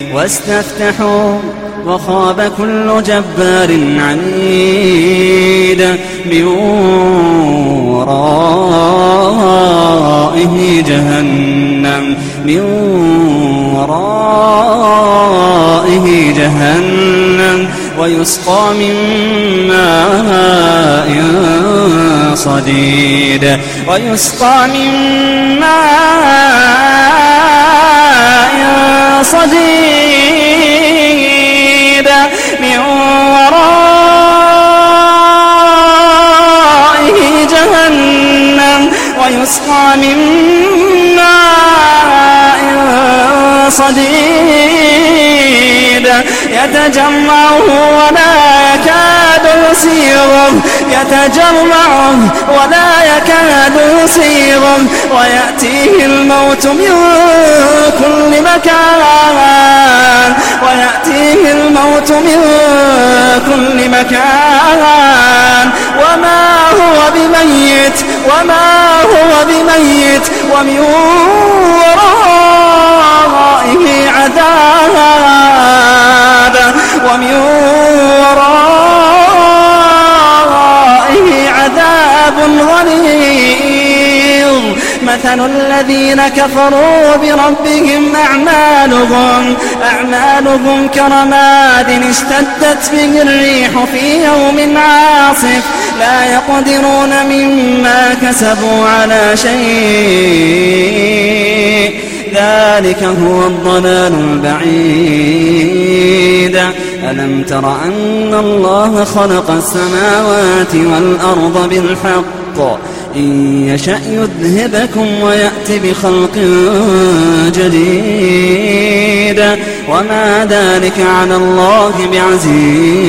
واستفتحوا وخاب كل جبار عنيد من ورائه جهنم من ورائه جهنم. ويسقى من ماء صديد ويسقى من ماء صديد. من ماء صديد. يتجمعه ولا يكاد يسيغه يتجمعه ولا يكاد يسيغه ويأتيه الموت من كل مكان. ويأتيه الموت من كل مكان. هو بميت وما هو بميت ومن ورائه عذاب ومن ورائه عذاب غليظ. مثل الذين كفروا بربهم أعمالهم أعمالهم كرماد اشتدت به الريح في يوم عاصف. لا يقدرون مما كسبوا على شيء. ذلك هو الضلال البعيد. ألم تر أن الله خلق السماوات والأرض بالحق؟ إن يشأ يذهبكم ويأتي بخلق جديد. وما ذلك على الله بعزيز.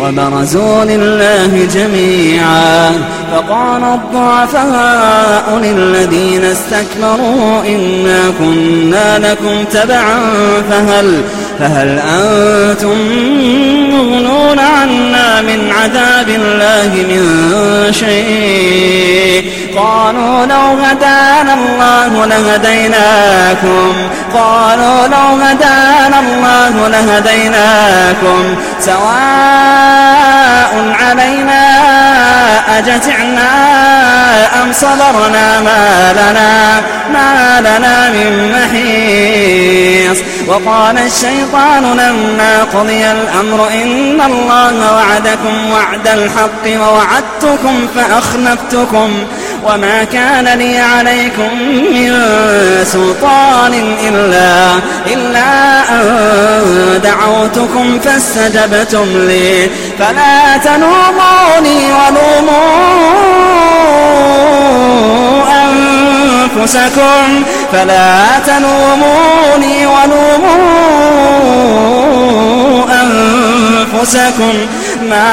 وبرزوا لله جميعا فقال الضعفاء للذين استكبروا إنا كنا لكم تبعا فهل, فهل أنتم مغنون عنا من عذاب الله من شيء؟ قالوا لو هدانا الله لهديناكم قالوا لو هدانا الله لهديناكم سواء علينا أجزعنا أم صبرنا ما لنا ما لنا من محيص وقال الشيطان لما قضي الأمر إن الله وعدكم وعد الحق ووعدتكم فأخلفتكم وما كان لي عليكم من سلطان إلا, إلا أن دعوتكم فاستجبتم لي. فلا تلوموني ولوموا أنفسكم. فلا تلوموني ولوموا أنفسكم. ما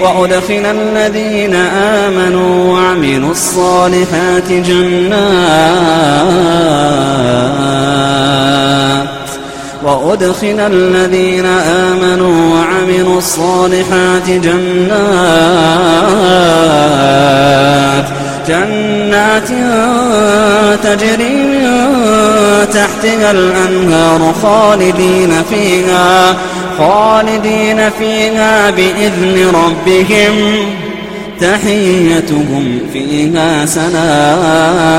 وأدخل الذين آمنوا وعملوا الصالحات جنات. وأدخل الذين آمنوا وعملوا الصالحات جنات. جنات تجري تحتها الأنهار خالدين فيها خالدين فيها بإذن ربهم. تحيتهم فيها سلام.